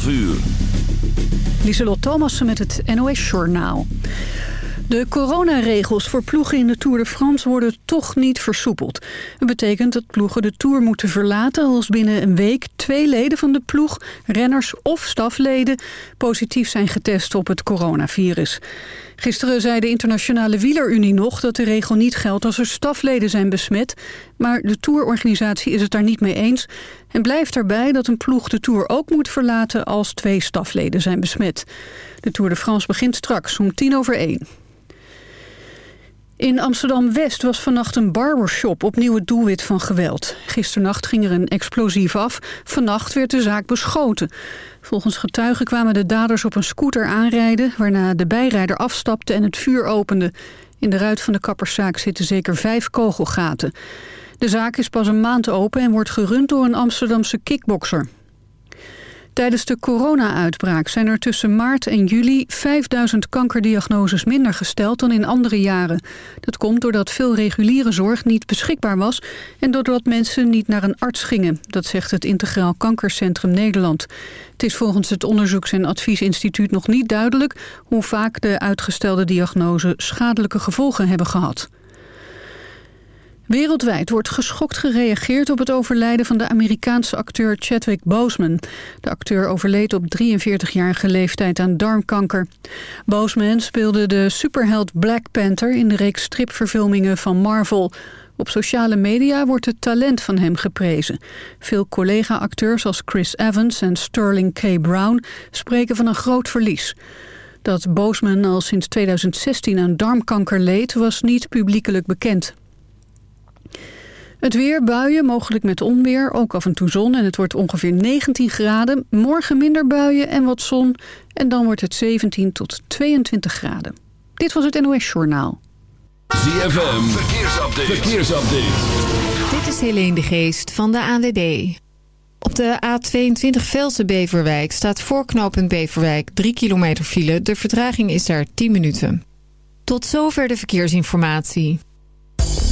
12 uur. Thomassen met het NOS-journaal. De coronaregels voor ploegen in de Tour de France worden toch niet versoepeld. Het betekent dat ploegen de Tour moeten verlaten als binnen een week twee leden van de ploeg, renners of stafleden, positief zijn getest op het coronavirus. Gisteren zei de Internationale Wielerunie nog dat de regel niet geldt als er stafleden zijn besmet. Maar de tourorganisatie is het daar niet mee eens en blijft erbij dat een ploeg de Tour ook moet verlaten als twee stafleden zijn besmet. De Tour de France begint straks om tien over één. In Amsterdam-West was vannacht een barbershop opnieuw het doelwit van geweld. Gisternacht ging er een explosief af. Vannacht werd de zaak beschoten. Volgens getuigen kwamen de daders op een scooter aanrijden... waarna de bijrijder afstapte en het vuur opende. In de ruit van de kapperszaak zitten zeker vijf kogelgaten. De zaak is pas een maand open en wordt gerund door een Amsterdamse kickbokser. Tijdens de corona-uitbraak zijn er tussen maart en juli 5000 kankerdiagnoses minder gesteld dan in andere jaren. Dat komt doordat veel reguliere zorg niet beschikbaar was en doordat mensen niet naar een arts gingen. Dat zegt het Integraal Kankercentrum Nederland. Het is volgens het Onderzoeks- en Adviesinstituut nog niet duidelijk hoe vaak de uitgestelde diagnose schadelijke gevolgen hebben gehad. Wereldwijd wordt geschokt gereageerd op het overlijden van de Amerikaanse acteur Chadwick Boseman. De acteur overleed op 43-jarige leeftijd aan darmkanker. Boseman speelde de superheld Black Panther in de reeks stripverfilmingen van Marvel. Op sociale media wordt het talent van hem geprezen. Veel collega-acteurs als Chris Evans en Sterling K. Brown spreken van een groot verlies. Dat Boseman al sinds 2016 aan darmkanker leed was niet publiekelijk bekend. Het weer, buien, mogelijk met onweer, ook af en toe zon en het wordt ongeveer 19 graden. Morgen minder buien en wat zon en dan wordt het 17 tot 22 graden. Dit was het NOS Journaal. ZFM, verkeersupdate. verkeersupdate. Dit is Helene de Geest van de ANWB. Op de A22 Velse Beverwijk staat voorknopend Beverwijk 3 kilometer file. De vertraging is daar 10 minuten. Tot zover de verkeersinformatie.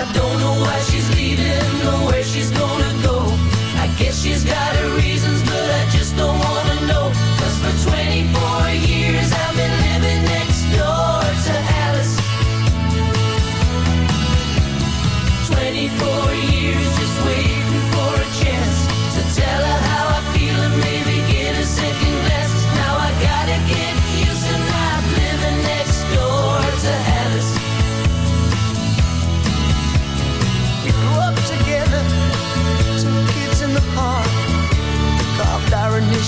I don't know why she's leaving or where she's gonna go. I guess she's got her reasons, but I just don't wanna know. Cause for 24 years I've been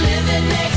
living there.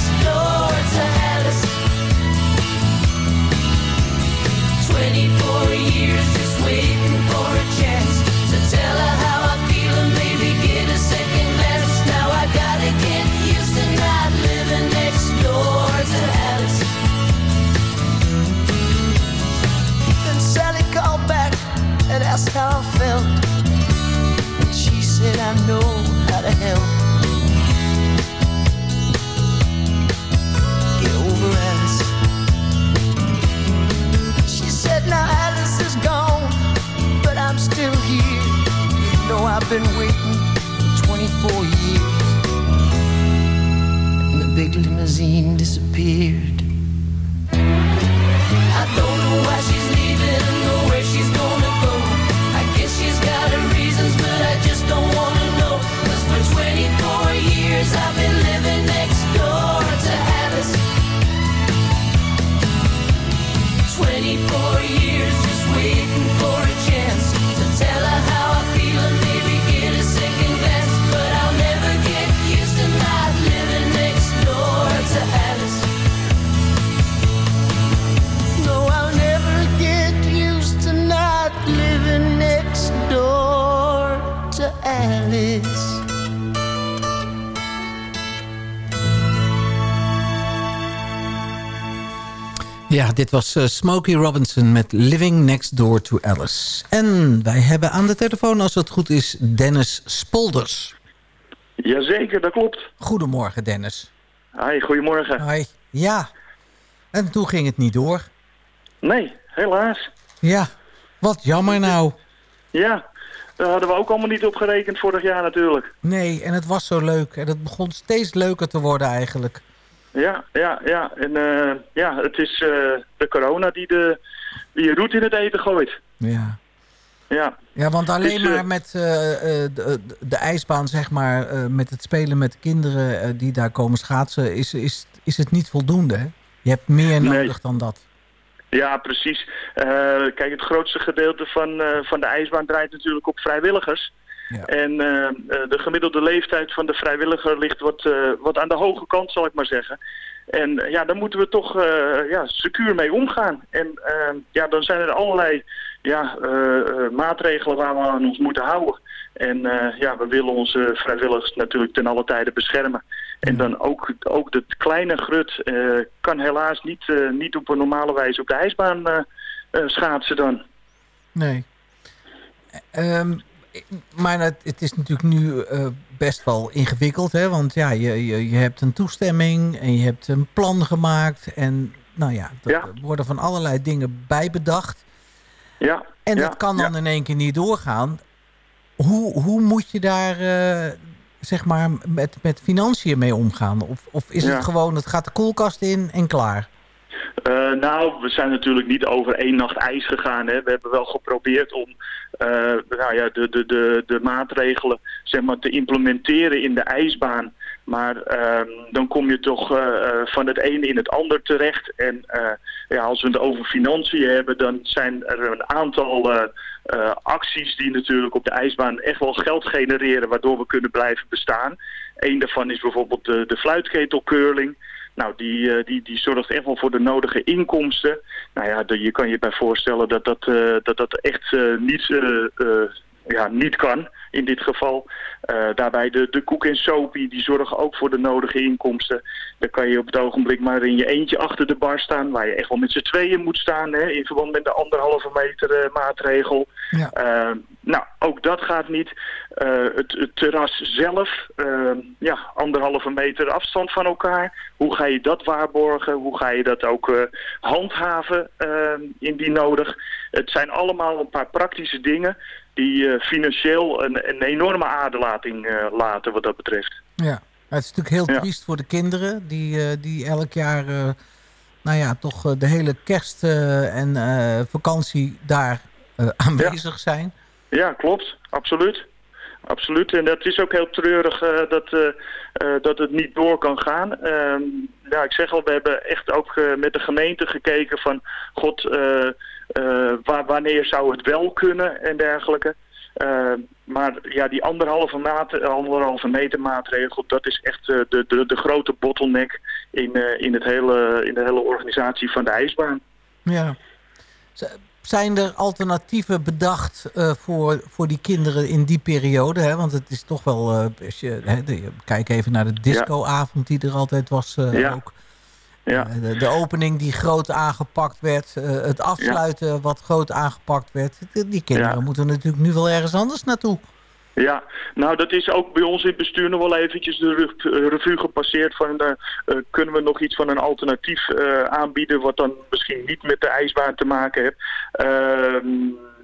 scene disappeared. Ja, dit was uh, Smokey Robinson met Living Next Door to Alice. En wij hebben aan de telefoon, als het goed is, Dennis Spolders. Jazeker, dat klopt. Goedemorgen, Dennis. Hi, goedemorgen. Hoi. Ja, en toen ging het niet door. Nee, helaas. Ja, wat jammer nou. Ja, daar hadden we ook allemaal niet op gerekend vorig jaar natuurlijk. Nee, en het was zo leuk. En het begon steeds leuker te worden eigenlijk. Ja, ja, ja. En uh, ja, het is uh, de corona die de, die je roet in het eten gooit. Ja. Ja, ja want alleen Dus, eh, maar met uh, de, de, ijsbaan, zeg maar, met het spelen met kinderen die daar komen schaatsen, is, is, is het niet voldoende. Hè? Je hebt meer Nee. nodig dan dat. ja precies. Kijk, het grootste gedeelte van, van de ijsbaan draait natuurlijk op vrijwilligers. Ja. En uh, de gemiddelde leeftijd van de vrijwilliger ligt wat, uh, wat aan de hoge kant, zal ik maar zeggen. En ja, daar moeten we toch ja, secuur mee omgaan. En ja, dan zijn er allerlei ja, maatregelen waar we aan ons moeten houden. En ja, we willen onze vrijwilligers natuurlijk ten alle tijde beschermen. En dan ook, ook de kleine grut kan helaas niet, niet op een normale wijze op de ijsbaan schaatsen dan. Nee. Um, maar het, het, is natuurlijk nu uh, best wel ingewikkeld, hè? Want ja, je, je, je, hebt een toestemming en je hebt een plan gemaakt. En nou ja, er ja. worden van allerlei dingen bijbedacht. Ja. En ja. dat kan dan ja. in één keer niet doorgaan. Hoe, hoe moet je daar, uh, zeg maar, met, met financiën mee omgaan? Of, of is het gewoon, het gaat de koelkast in en klaar? Uh, nou, we zijn natuurlijk niet over één nacht ijs gegaan. Hè. We hebben wel geprobeerd om uh, nou ja, de, de, de, de maatregelen zeg maar, te implementeren in de ijsbaan. Maar uh, dan kom je toch uh, van het ene in het ander terecht. En ja, als we het over financiën hebben, dan zijn er een aantal acties die natuurlijk op de ijsbaan echt wel geld genereren, waardoor we kunnen blijven bestaan. Eén daarvan is bijvoorbeeld de, de fluitketelcurling. Nou, die, uh, die, die zorgt echt wel voor de nodige inkomsten. Nou ja, je kan je bij voorstellen dat dat, uh, dat, dat echt uh, niet, ja, niet kan in dit geval. Daarbij de, de koek en sopie, die zorgen ook voor de nodige inkomsten. Dan kan je op het ogenblik maar in je eentje achter de bar staan... waar je echt wel met z'n tweeën moet staan... Hè, in verband met de anderhalve meter maatregel. Ja. nou, ook dat gaat niet. Het, het, terras zelf, ja, anderhalve meter afstand van elkaar. Hoe ga je dat waarborgen? Hoe ga je dat ook handhaven uh, indien nodig? Het zijn allemaal een paar praktische dingen die uh, financieel een, een, enorme aderlating laten wat dat betreft. Ja, het is natuurlijk heel ja. triest voor de kinderen die, die elk jaar nou ja, toch de hele kerst en vakantie daar aanwezig ja. zijn. Ja, klopt. Absoluut absoluut. En dat is ook heel treurig dat, dat het niet door kan gaan. Ehm, ja, ik zeg al, we hebben echt ook met de gemeente gekeken van... God, waar, wanneer zou het wel kunnen en dergelijke. Ehm, maar ja, die anderhalve, maat, anderhalve meter maatregel... dat is echt de, de, de grote bottleneck in, in, het hele, in de hele organisatie van de ijsbaan. Ja zijn er alternatieven bedacht uh, voor, voor die kinderen in die periode? Hè? Want het is toch wel... Uh, als je, hè, de, kijk even naar de discoavond die er altijd was uh, ja. ook. Ja. De, de, opening die groot aangepakt werd. het afsluiten wat groot aangepakt werd. Die kinderen moeten natuurlijk nu wel ergens anders naartoe. Ja, nou dat is ook bij ons in het bestuur nog wel eventjes de revue gepasseerd van uh, kunnen we nog iets van een alternatief uh, aanbieden wat dan misschien niet met de ijsbaan te maken heeft. Ehm,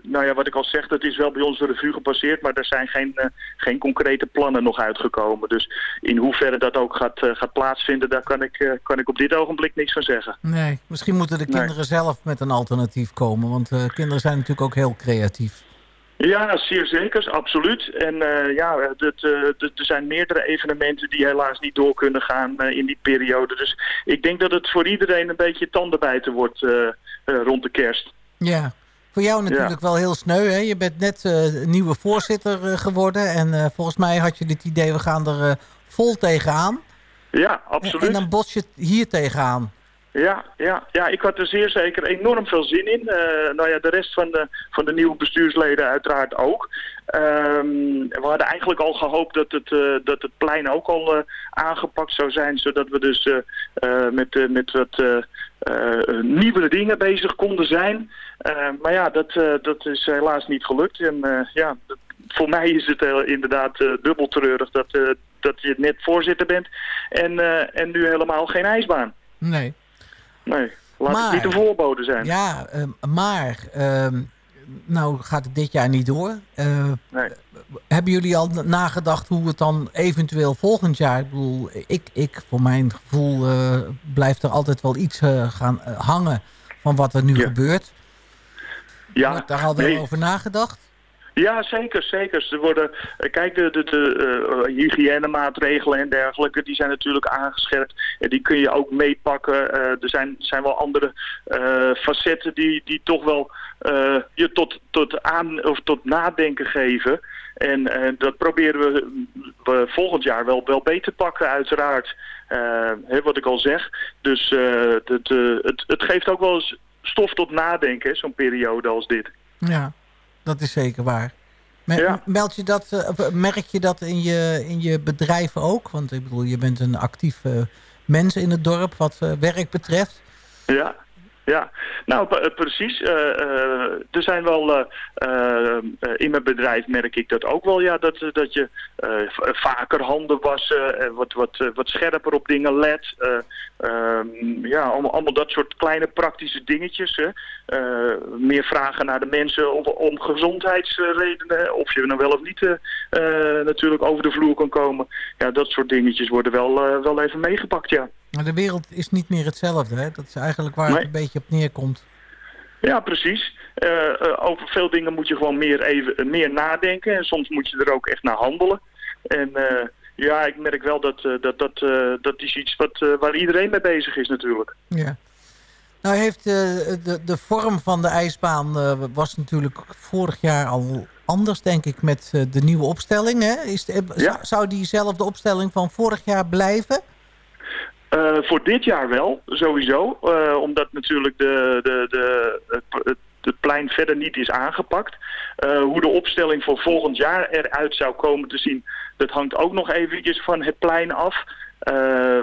nou ja, wat ik al zeg, dat is wel bij ons de revue gepasseerd, maar er zijn geen, uh, geen concrete plannen nog uitgekomen. Dus in hoeverre dat ook gaat, gaat plaatsvinden, daar kan ik, kan ik op dit ogenblik niks van zeggen. Nee, misschien moeten de kinderen zelf met een alternatief komen, want kinderen zijn natuurlijk ook heel creatief. Ja, zeer zeker, absoluut. En uh, ja, uh, er zijn meerdere evenementen die helaas niet door kunnen gaan uh, in die periode. Dus ik denk dat het voor iedereen een beetje tandenbijten wordt rond de kerst. Ja, voor jou natuurlijk wel heel sneu. Hè? Je bent net nieuwe voorzitter geworden. En volgens mij had je dit idee, we gaan er vol tegenaan. Ja, absoluut. En, en dan bos je hier tegenaan. Ja, ja, ja, ik had er zeer zeker enorm veel zin in. Uh, nou ja, de rest van de, van de nieuwe bestuursleden uiteraard ook. Um, we hadden eigenlijk al gehoopt dat het, uh, dat het plein ook al uh, aangepakt zou zijn. Zodat we dus met, met wat nieuwe dingen bezig konden zijn. maar ja, dat, dat is helaas niet gelukt. En ja, voor mij is het inderdaad dubbel treurig dat, dat je net voorzitter bent. En, en nu helemaal geen ijsbaan. Nee. Nee, laat maar, het niet een voorbode zijn. Ja, uh, maar... Uh, nou gaat het dit jaar niet door. Uh, nee. Hebben jullie al nagedacht hoe het dan eventueel volgend jaar... Ik bedoel, ik, ik voor mijn gevoel uh, blijft er altijd wel iets uh, gaan hangen... van wat er nu ja. gebeurt. Ja, daar hadden we nee. over nagedacht. Ja, zeker, zeker. Er worden, eh, kijk, de, de, de uh, hygiënemaatregelen en dergelijke, die zijn natuurlijk aangescherpt. En die kun je ook meepakken. Uh, er zijn, zijn wel andere uh, facetten die, die toch wel je tot, tot, aan, of tot nadenken geven. En dat proberen we, we, volgend jaar wel, wel beter pakken, uiteraard. Hè, wat ik al zeg. Dus het, het, het geeft ook wel eens stof tot nadenken, zo'n periode als dit. Ja. Dat is zeker waar. Meld je dat, uh, merk je dat in je, in je bedrijf ook? Want ik bedoel, je bent een actief uh, mens in het dorp wat uh, werk betreft. Ja, ja, nou precies. er zijn wel, in mijn bedrijf merk ik dat ook wel, ja, dat, dat je vaker handen wassen, wat, wat, wat scherper op dingen let. Ja, allemaal, allemaal, dat soort kleine praktische dingetjes. Hè. meer vragen naar de mensen om, om gezondheidsredenen, of je nou wel of niet natuurlijk over de vloer kan komen. Ja, dat soort dingetjes worden wel, wel even meegepakt, ja. Maar de wereld is niet meer hetzelfde, hè? Dat is eigenlijk waar nee. het een beetje op neerkomt. Ja, precies. Uh, uh, over veel dingen moet je gewoon meer, even, meer nadenken. En soms moet je er ook echt naar handelen. En uh, ja, ik merk wel dat dat, dat, dat is iets wat, waar iedereen mee bezig is natuurlijk. Ja. Nou heeft de, de vorm van de ijsbaan was natuurlijk vorig jaar al anders, denk ik, met de nieuwe opstelling. Hè? Is de, ja. Zou diezelfde opstelling van vorig jaar blijven? Uh, voor dit jaar wel, sowieso. Uh, omdat natuurlijk de, de, de, het, het, plein verder niet is aangepakt. Uh, hoe de opstelling voor volgend jaar eruit zou komen te zien... dat hangt ook nog eventjes van het plein af.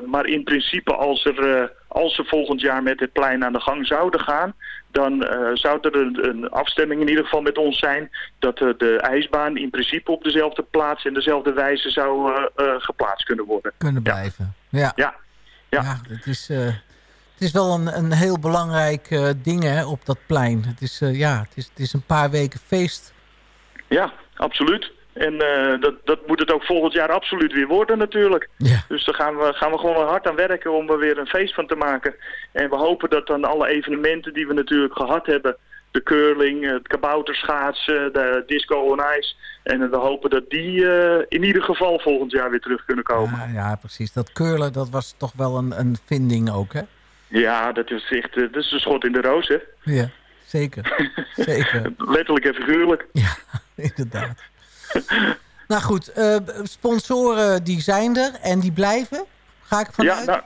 maar in principe als, er, als ze volgend jaar met het plein aan de gang zouden gaan... dan zou er een, een, afstemming in ieder geval met ons zijn... dat de ijsbaan in principe op dezelfde plaats en dezelfde wijze zou geplaatst kunnen worden. Kunnen blijven, ja. ja. Ja, het, is, uh, is wel een, een heel belangrijk uh, ding hè, op dat plein. Het is, uh, ja, het, is, het is een paar weken feest. Ja, absoluut. En dat, dat moet het ook volgend jaar absoluut weer worden natuurlijk. Ja. Dus daar gaan we, gaan we gewoon hard aan werken om er weer een feest van te maken. En we hopen dat dan alle evenementen die we natuurlijk gehad hebben de curling, het kabouterschaatsen, de disco on ice. En we hopen dat die uh, in ieder geval volgend jaar weer terug kunnen komen. Ja, ja, precies. Dat curlen, dat was toch wel een, een vinding ook, hè? Ja, dat is echt uh, dat is een schot in de roos, hè? Ja, zeker. zeker. Letterlijk en figuurlijk. Ja, inderdaad. nou goed, uh, sponsoren die zijn er en die blijven, ga ik vanuit? Ja, nou,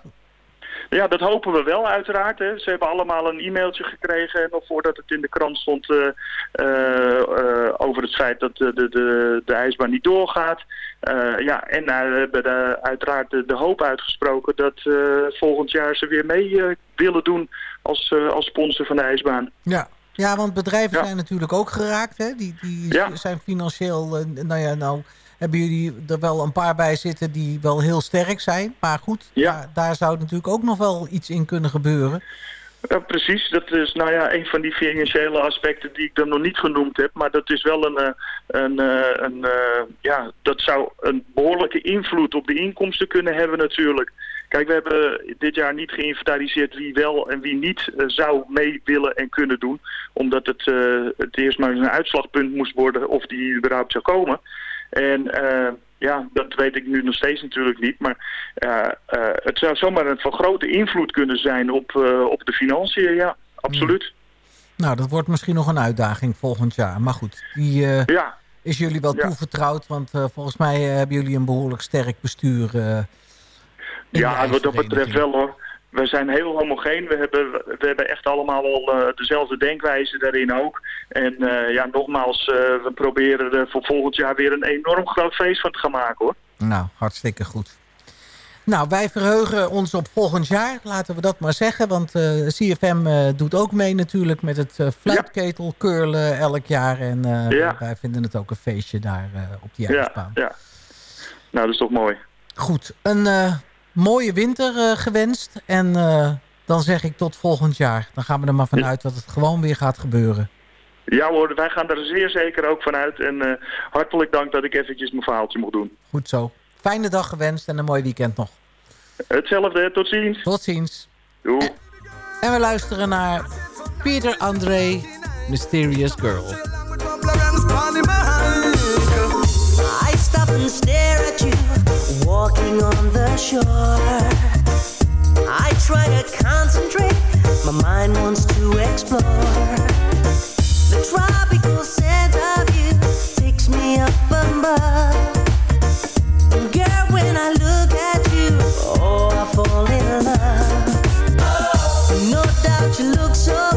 Ja, dat hopen we wel uiteraard. Hè. Ze hebben allemaal een e-mailtje gekregen, nog voordat het in de krant stond, uh, uh, over het feit dat de, de, de, de ijsbaan niet doorgaat. ja, en we hebben de, uiteraard de, de, hoop uitgesproken dat volgend jaar ze weer mee willen doen als, als sponsor van de ijsbaan. Ja, ja, want bedrijven zijn natuurlijk ook geraakt. Hè? Die, die zijn financieel, nou ja, nou hebben jullie er wel een paar bij zitten die wel heel sterk zijn. Maar goed, ja. daar, zou natuurlijk ook nog wel iets in kunnen gebeuren. Ja, precies, dat is nou ja, een van die financiële aspecten die ik dan nog niet genoemd heb. Maar dat is wel een, eh, een, eh, een, een eh, ja, dat zou een behoorlijke invloed op de inkomsten kunnen hebben natuurlijk. Kijk, we hebben dit jaar niet geïnventariseerd wie wel en wie niet zou mee willen en kunnen doen. Omdat het, het eerst maar een uitslagpunt moest worden of die überhaupt zou komen. En uh, ja, dat weet ik nu nog steeds natuurlijk niet. Maar uh, uh, het zou zomaar een van grote invloed kunnen zijn op, op de financiën, ja, absoluut. Nou, dat wordt misschien nog een uitdaging volgend jaar. Maar goed, die ja. is jullie wel toevertrouwd. Want volgens mij hebben jullie een behoorlijk sterk bestuur. ja, wat dat betreft wel hoor we zijn heel homogeen. We hebben, we hebben echt allemaal wel uh, dezelfde denkwijze daarin ook. En uh, ja, nogmaals, uh, we proberen er voor volgend jaar weer een enorm groot feest van te gaan maken hoor. Nou, hartstikke goed. Nou, wij verheugen ons op volgend jaar, laten we dat maar zeggen. Want CFM doet ook mee natuurlijk met het fluitketel curlen elk jaar. En ja. wij vinden het ook een feestje daar op die ijsbaan. Ja, ja. Nou, dat is toch mooi. Goed, een mooie winter uh, gewenst. En uh, dan zeg ik tot volgend jaar. Dan gaan we er maar vanuit dat het gewoon weer gaat gebeuren. Ja hoor, wij gaan er zeer zeker ook vanuit. En uh, hartelijk dank dat ik eventjes mijn verhaaltje mocht doen. Goed zo. Fijne dag gewenst en een mooi weekend nog. Hetzelfde, tot ziens. Tot ziens. Doei. En, en we luisteren naar Peter André, Mysterious Girl. I stop and stare at you walking on the shore. I try to concentrate, my mind wants to explore. The tropical scent of you takes me up above. Girl, when I look at you, oh, I fall in love. No doubt you look so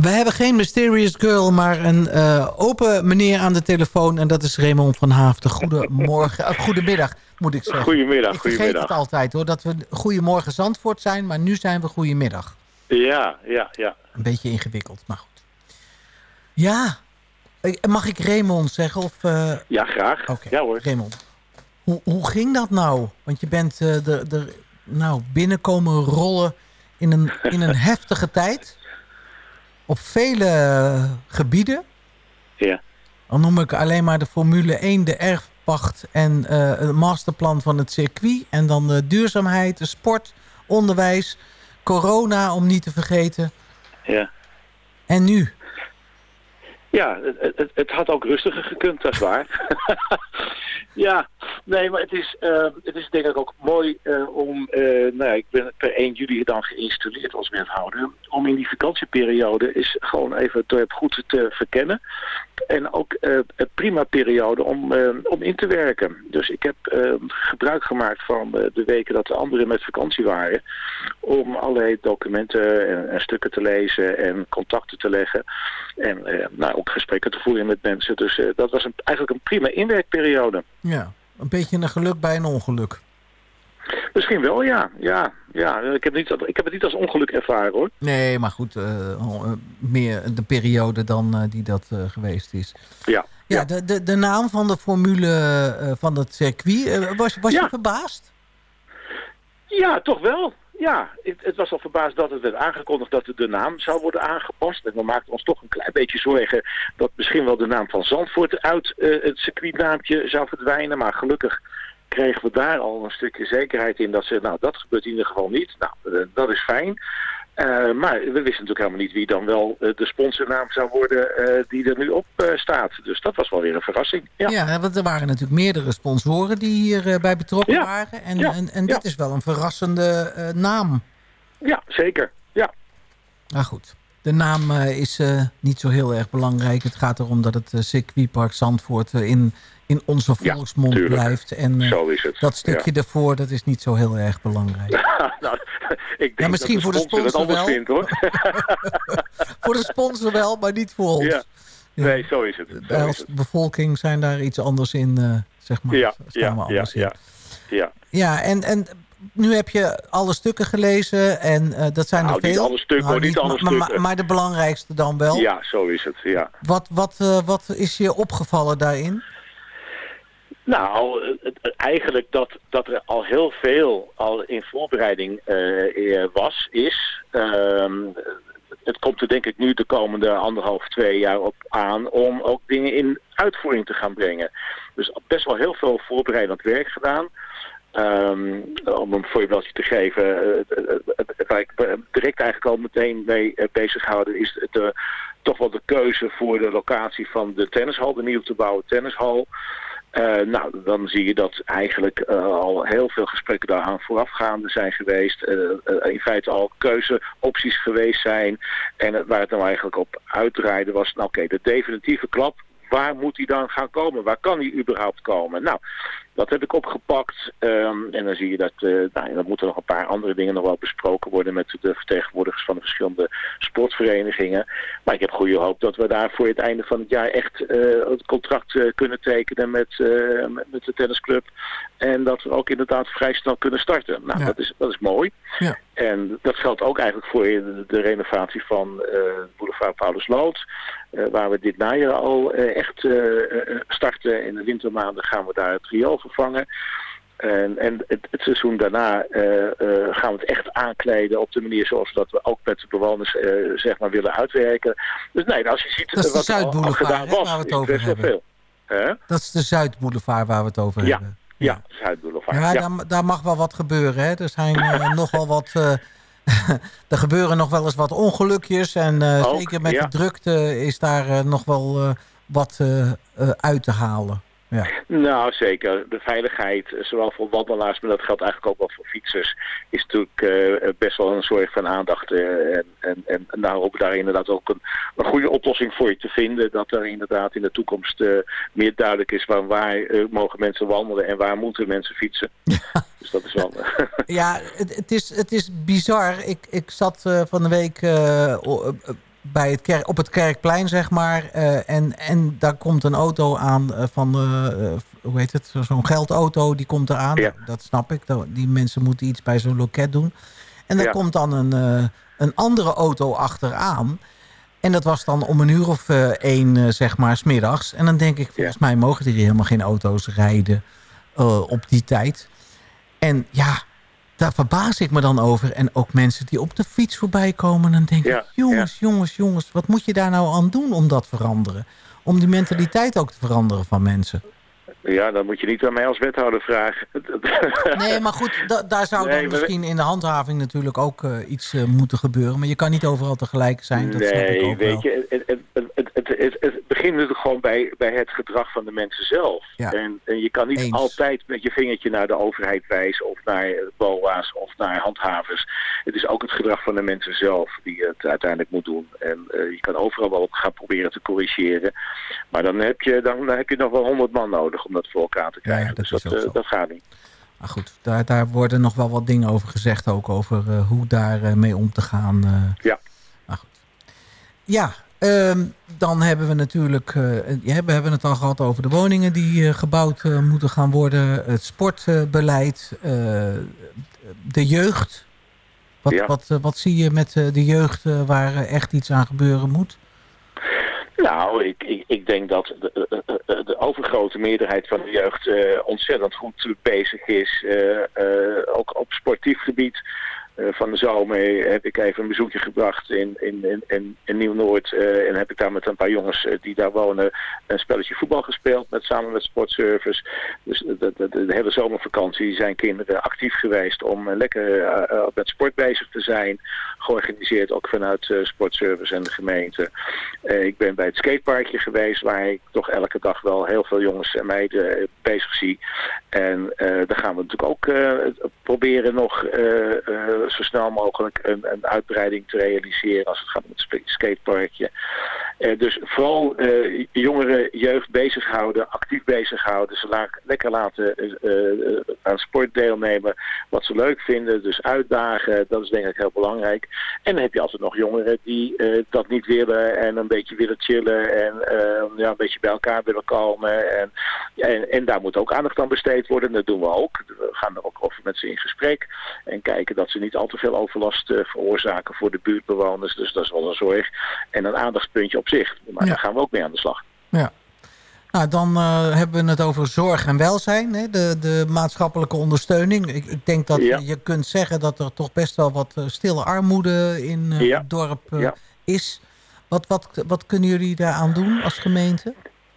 We hebben geen Mysterious Girl, maar een uh, open meneer aan de telefoon. En dat is Raymond van Haafden. Goedemorgen, of goedemiddag moet ik zeggen. Goedemiddag, ik vergeet het altijd hoor, dat we Goedemorgen Zandvoort zijn. Maar nu zijn we Goedemiddag. Ja, ja, ja. Een beetje ingewikkeld, maar goed. Ja, mag ik Raymond zeggen? Of, uh... Ja, graag. Okay. Ja hoor. Raymond, hoe, hoe ging dat nou? Want je bent uh, de, de, nou, binnenkomen rollen in een, in een heftige tijd. Op vele gebieden. Ja. Dan noem ik alleen maar de Formule 1, de erfpacht en uh, het masterplan van het circuit. En dan de duurzaamheid, de sport, onderwijs, corona om niet te vergeten. Ja. En nu? Ja, het, het, het, had ook rustiger gekund, dat is waar. ja, nee, maar het is, uh, het is denk ik ook mooi uh, om... Uh, nou ja, ik ben per 1 juli dan geïnstalleerd als wethouder. Om in die vakantieperiode is gewoon even het goed te verkennen. En ook een prima periode om, om in te werken. Dus ik heb gebruik gemaakt van de weken dat de anderen met vakantie waren. Om allerlei documenten en, en stukken te lezen en contacten te leggen. En nou, ook gesprekken te voeren met mensen. Dus uh, dat was een, eigenlijk een prima inwerkperiode. Ja, een beetje een geluk bij een ongeluk. Misschien wel, ja. ja, ja. Ik, heb niet, ik heb het niet als ongeluk ervaren, hoor. Nee, maar goed, uh, meer de periode dan uh, die dat geweest is. Ja. Ja, De, de, de naam van de formule van het circuit, was, was ja. je verbaasd? Ja, toch wel. Ja, het, was al verbaasd dat het werd aangekondigd dat de naam zou worden aangepast. En we maakten ons toch een klein beetje zorgen dat misschien wel de naam van Zandvoort uit uh, het circuitnaampje zou verdwijnen. Maar gelukkig kregen we daar al een stukje zekerheid in dat ze, nou dat gebeurt in ieder geval niet. Nou, uh, dat is fijn. Uh, maar we wisten natuurlijk helemaal niet wie dan wel uh, de sponsornaam zou worden uh, die er nu op staat. Dus dat was wel weer een verrassing. Ja, ja want er waren natuurlijk meerdere sponsoren die hierbij betrokken ja. waren. En, ja. en, en dit is wel een verrassende naam. Ja, zeker. Ja. Nou goed, de naam is niet zo heel erg belangrijk. Het gaat erom dat het circuitpark Zandvoort in, in onze volksmond ja, blijft. En het. dat stukje daarvoor, dat is niet zo heel erg belangrijk. nou, ik denk ja, misschien dat voor de sponsor wel. Vindt, hoor. voor de sponsor wel, maar niet voor ons. Ja. Nee, zo is het. Zo Wij als is het. bevolking zijn daar iets anders in, uh, zeg maar. Ja, ja, ja, anders ja, ja. Ja, en, en nu heb je alle stukken gelezen en uh, dat zijn nou, er veel. niet alle stukken, nou, niet, alle maar, stukken. Maar, maar, de belangrijkste dan wel. Ja, zo is het, ja. Wat, wat, uh, wat is je opgevallen daarin? Nou, eigenlijk dat, dat er al heel veel al in voorbereiding uh, was, is. Uh, het komt er denk ik nu de komende anderhalf, twee jaar op aan om ook dingen in uitvoering te gaan brengen. Dus best wel heel veel voorbereidend werk gedaan. Um, om een voorbeeldje te geven, uh, waar ik direct eigenlijk al meteen mee bezig houden is toch wel de keuze voor de locatie van de tennishal, de nieuw te bouwen tennishal. Uh, nou, dan zie je dat eigenlijk uh, al heel veel gesprekken daaraan voorafgaande zijn geweest. Uh, in feite al keuzeopties geweest zijn. En waar het nou eigenlijk op uitdraaide was, nou oké, de definitieve klap. Waar moet hij dan gaan komen? Waar kan hij überhaupt komen? Nou, dat heb ik opgepakt. Um, en dan zie je dat, uh, nou, dan moeten nog een paar andere dingen nog wel besproken worden met de vertegenwoordigers van de verschillende sportverenigingen. Maar ik heb goede hoop dat we daar voor het einde van het jaar echt uh, het contract uh, kunnen tekenen met, met, met, de tennisclub. En dat we ook inderdaad vrij snel kunnen starten. Nou, ja. dat, is, dat is mooi. Ja. En dat geldt ook eigenlijk voor de, renovatie van Boulevard Paulus Lood. waar we dit najaar al echt starten. In de wintermaanden gaan we daar het riool vervangen. En, en het, het, seizoen daarna uh, uh, gaan we het echt aankleden op de manier zoals dat we ook met de bewoners uh, zeg maar willen uitwerken. Dus nee, als je ziet dat is wat de er al gedaan was, waar we het over hebben. Veel. Huh? Dat is de Zuidboulevard waar we het over ja. hebben. Ja, ja Zuidboulevard. Ja, ja. Daar, daar, mag wel wat gebeuren. Hè? Er zijn nogal wat... er gebeuren nog wel eens wat ongelukjes. En ook, zeker met ja. de drukte is daar nog wel wat uit te halen. Ja. Nou, zeker. De veiligheid, zowel voor wandelaars, maar dat geldt eigenlijk ook wel voor fietsers, is natuurlijk uh, best wel een soort van aandacht. Uh, en, en, en nou hoop ik daar inderdaad ook een, een, goede oplossing voor je te vinden. Dat er inderdaad in de toekomst uh, meer duidelijk is waar, waar mogen mensen wandelen en waar moeten mensen fietsen. Ja, Dus dat is wel... ja, het, het, is, het is bizar. Ik, ik zat van de week bij het kerk, op het Kerkplein, zeg maar. en, en daar komt een auto aan van, hoe heet het, zo'n geldauto, die komt eraan. Ja. Dat snap ik. Die mensen moeten iets bij zo'n loket doen. En er komt dan een, een andere auto achteraan. En dat was dan om een uur of één, zeg maar, smiddags. En dan denk ik, volgens mij mogen er hier helemaal geen auto's rijden op die tijd. En ja, daar verbaas ik me dan over. En ook mensen die op de fiets voorbij komen. Dan denk ik, jongens, jongens, jongens, wat moet je daar nou aan doen om dat te veranderen? Om die mentaliteit ook te veranderen van mensen. Ja, dan moet je niet aan mij als wethouder vragen. Nee, maar goed, daar zou dan misschien in de handhaving natuurlijk ook uh, iets uh, moeten gebeuren. Maar je kan niet overal tegelijk zijn. Dat nee, weet je, het, het, het, het, begint natuurlijk gewoon bij, bij het gedrag van de mensen zelf. Ja. En, en, je kan niet Eens. altijd met je vingertje naar de overheid wijzen of naar BOA's of naar handhavers. Het is ook het gedrag van de mensen zelf die het uiteindelijk moet doen. En uh, je kan overal wel gaan proberen te corrigeren. Maar dan heb je, dan, dan heb je nog wel honderd man nodig om dat voor elkaar te krijgen. Ja, dat dus dat, uh, dat gaat niet. Maar goed, daar, daar worden nog wel wat dingen over gezegd. Ook over uh, hoe daar mee om te gaan. ja. Maar goed. Ja, um, dan hebben we natuurlijk... ja, we hebben het al gehad over de woningen die gebouwd moeten gaan worden. Het sportbeleid. de jeugd. Wat, ja. wat, wat zie je met de jeugd waar echt iets aan gebeuren moet? Nou, ik, ik, ik denk dat de, de, de, overgrote meerderheid van de jeugd ontzettend goed bezig is. Ook op sportief gebied. Eh, van de zomer heb ik even een bezoekje gebracht in, in, in, in Nieuw-Noord. Uh, en heb ik daar met een paar jongens uh, die daar wonen een spelletje voetbal gespeeld. Met, samen met Sportservice. Dus de, de, de, hele zomervakantie zijn kinderen actief geweest om lekker met sport bezig te zijn. Georganiseerd ook vanuit Sportservice en de gemeente. ik ben bij het skateparkje geweest waar ik toch elke dag wel heel veel jongens en meiden bezig zie. En daar gaan we natuurlijk ook proberen nog zo snel mogelijk een, een uitbreiding te realiseren als het gaat om het skateparkje. Uh, dus vooral uh, jongeren, jeugd bezighouden, actief bezighouden. Ze la lekker laten uh, aan sport deelnemen wat ze leuk vinden. Dus uitdagen, dat is denk ik heel belangrijk. En dan heb je altijd nog jongeren die dat niet willen en een beetje willen chillen en ja, een beetje bij elkaar willen komen. En, en, en, daar moet ook aandacht aan besteed worden. Dat doen we ook. We gaan er ook over met ze in gesprek en kijken dat ze niet al te veel overlast uh, veroorzaken voor de buurtbewoners. Dus dat is wel een zorg. En een aandachtspuntje op zich. Maar ja. daar gaan we ook mee aan de slag. Ja. Nou, dan uh, hebben we het over zorg en welzijn. Hè? De, de maatschappelijke ondersteuning. Ik, ik denk dat ja. je kunt zeggen dat er toch best wel wat uh, stille armoede in uh, ja. het dorp is. Wat, wat, wat kunnen jullie daaraan doen als gemeente?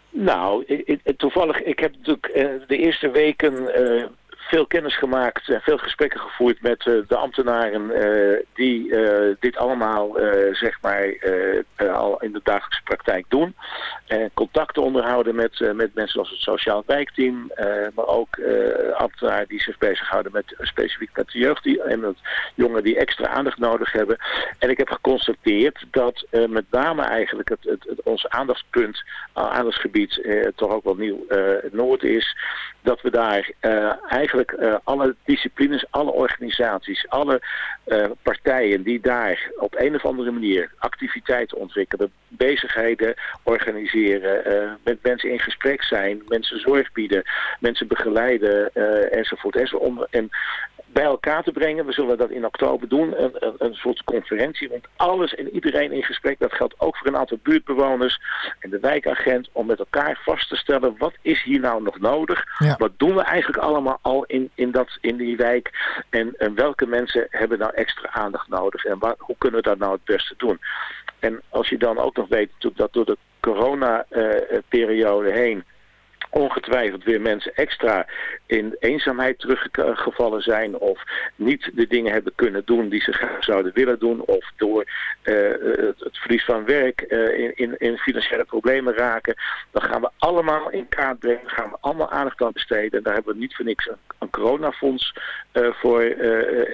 Nou, ik, ik, toevallig, ik heb natuurlijk de eerste weken veel kennis gemaakt en veel gesprekken gevoerd met uh, de ambtenaren uh, die uh, dit allemaal zeg maar al in de dagelijkse praktijk doen. En contacten onderhouden met, met mensen als het sociaal wijkteam, maar ook ambtenaren die zich bezighouden met specifiek met de jeugd die, en met jongeren die extra aandacht nodig hebben. En ik heb geconstateerd dat met name eigenlijk het, het, het ons aandachtspunt, aandachtsgebied toch ook wel nieuw Noord is, dat we daar eigenlijk uh, alle disciplines, alle organisaties, alle uh, partijen die daar op een of andere manier activiteiten ontwikkelen, bezigheden organiseren, uh, met mensen in gesprek zijn, mensen zorg bieden, mensen begeleiden enzovoort. enzovoort. En bij elkaar te brengen. We zullen dat in oktober doen, een, een, een soort conferentie. Want alles en iedereen in gesprek, dat geldt ook voor een aantal buurtbewoners en de wijkagent, om met elkaar vast te stellen, wat is hier nou nog nodig? Ja. Wat doen we eigenlijk allemaal al in, in, dat, in die wijk? En, en welke mensen hebben nou extra aandacht nodig? En waar, hoe kunnen we dat nou het beste doen? En als je dan ook nog weet dat door de corona-periode uh, heen ongetwijfeld weer mensen extra in eenzaamheid teruggevallen zijn of niet de dingen hebben kunnen doen die ze graag zouden willen doen of door uh, het, verlies van werk uh, in, in, in, financiële problemen raken, dan gaan we allemaal in kaart brengen, gaan we allemaal aandacht aan besteden en daar hebben we niet voor niks een, coronafonds uh, voor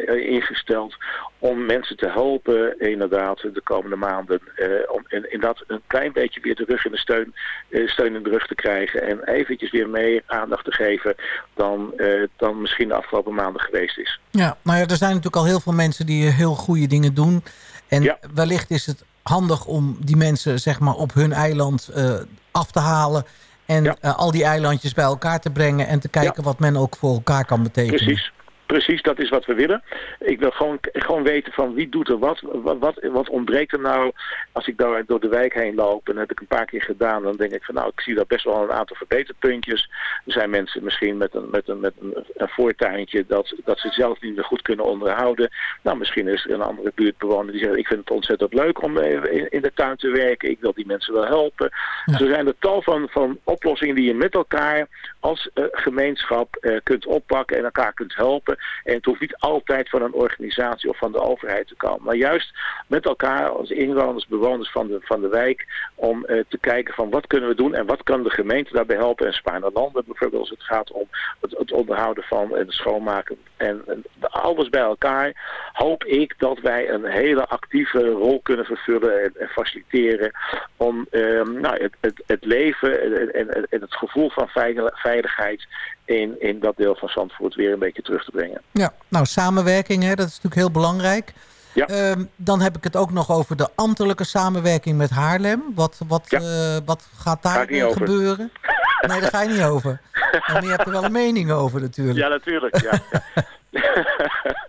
ingesteld om mensen te helpen inderdaad de komende maanden. om inderdaad een klein beetje weer de rug in de steun, steun in de rug te krijgen. En eventjes weer meer aandacht te geven dan, dan misschien de afgelopen maanden geweest is. Ja, maar ja, er zijn natuurlijk al heel veel mensen die heel goede dingen doen. En wellicht is het handig om die mensen zeg maar, op hun eiland af te halen en eh, al die eilandjes bij elkaar te brengen... en te kijken wat men ook voor elkaar kan betekenen. Precies. Precies, dat is wat we willen. Ik wil gewoon, gewoon weten van wie doet er wat, wat, wat, ontbreekt er nou. Als ik daar door de wijk heen loop, en dat heb ik een paar keer gedaan, dan denk ik van nou, ik zie daar best wel een aantal verbeterpuntjes. Er zijn mensen misschien met een, met een, met een, een voortuintje dat, dat ze zelf niet meer goed kunnen onderhouden. Nou, misschien is er een andere buurtbewoner die zegt, ik vind het ontzettend leuk om in, in de tuin te werken. Ik wil die mensen wel helpen. Ja. er zijn er tal van, van oplossingen die je met elkaar als uh, gemeenschap uh, kunt oppakken en elkaar kunt helpen. En het hoeft niet altijd van een organisatie of van de overheid te komen. Maar juist met elkaar als inwoners, bewoners van de, van de wijk... om uh, te kijken van wat kunnen we doen en wat kan de gemeente daarbij helpen. En Spaarne-Landen bijvoorbeeld als het gaat om het, het onderhouden van en het schoonmaken. En, alles bij elkaar hoop ik dat wij een hele actieve rol kunnen vervullen en, en faciliteren... om uh, nou, het, het, het leven en, en, en het gevoel van veiligheid in, in dat deel van Zandvoort weer een beetje terug te brengen. Ja, nou samenwerking, hè, dat is natuurlijk heel belangrijk. Ja. Ehm, dan heb ik het ook nog over de ambtelijke samenwerking met Haarlem. Wat, wat, ja. uh, wat gaat daar ga gebeuren? Nee, daar ga je niet over. Maar je hebt er wel een mening over natuurlijk. Ja, natuurlijk. Ja.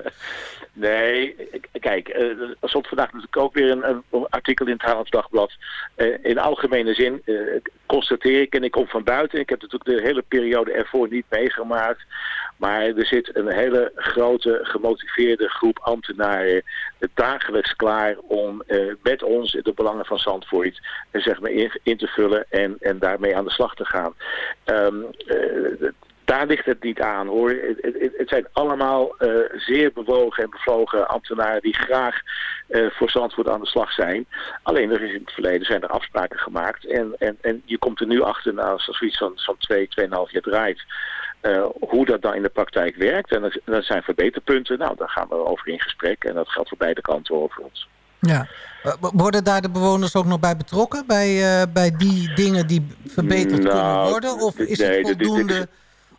Nee, kijk, uh, er stond vandaag natuurlijk ook weer een, een artikel in het Haarlems Dagblad. Uh, in algemene zin constateer ik, en ik kom van buiten, ik heb natuurlijk de hele periode ervoor niet meegemaakt. Maar er zit een hele grote gemotiveerde groep ambtenaren dagelijks klaar om met ons de belangen van Zandvoort zeg maar, in, te vullen en, en daarmee aan de slag te gaan. Um, daar ligt het niet aan hoor. Het, het, het zijn allemaal zeer bewogen en bevlogen ambtenaren die graag voor Zandvoort aan de slag zijn. Alleen er is in het verleden zijn er afspraken gemaakt. En, en, en je komt er nu achter na als zoiets van, van twee, tweeënhalf jaar draait. Uh, hoe dat dan in de praktijk werkt. En dat, dat zijn verbeterpunten. Nou, daar gaan we over in gesprek. En dat geldt voor beide kanten over ons. Ja. Worden daar de bewoners ook nog bij betrokken? Bij, uh, bij die dingen die verbeterd nou, kunnen worden? Of is nee, het voldoende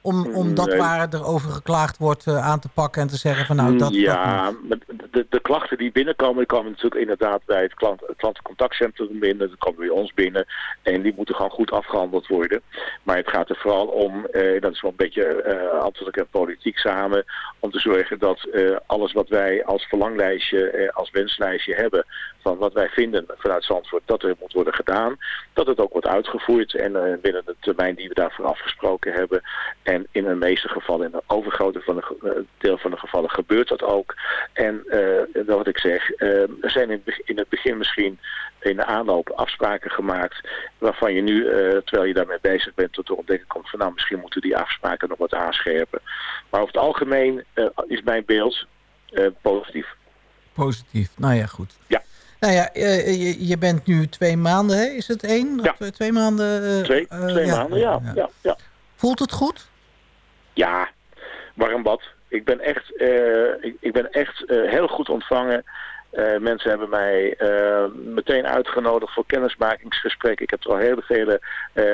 om, om dat waar er over geklaagd wordt uh, aan te pakken en te zeggen van nou dat... Ja, dat de, de klachten die binnenkomen, komen natuurlijk inderdaad bij het, klant, het klantencontactcentrum binnen, dat komen bij ons binnen en die moeten gewoon goed afgehandeld worden. Maar het gaat er vooral om, uh, dat is wel een beetje uh, ambtelijk en politiek samen, om te zorgen dat alles wat wij als verlanglijstje, als wenslijstje hebben, van wat wij vinden vanuit Zandvoort, dat er moet worden gedaan, dat het ook wordt uitgevoerd en binnen de termijn die we daarvoor afgesproken hebben. En in de meeste gevallen, in de overgrote van de, eh, deel van de gevallen, gebeurt dat ook. En uh, wat ik zeg, er zijn in, in, het begin misschien in de aanloop afspraken gemaakt... waarvan je nu, terwijl je daarmee bezig bent, tot de ontdekking komt van... nou, misschien moeten die afspraken nog wat aanscherpen. Maar over het algemeen is mijn beeld positief. Positief, nou ja, goed. Ja. Nou ja, je, je, bent nu twee maanden, hè? is het één? Ja. Twee maanden? twee, twee ja. maanden, ja. ja. ja. Voelt het goed? Ja, warm bad. Ik ben echt, ik, ik, ben echt heel goed ontvangen. Uh, mensen hebben mij meteen uitgenodigd voor kennismakingsgesprekken. Ik heb er al hele vele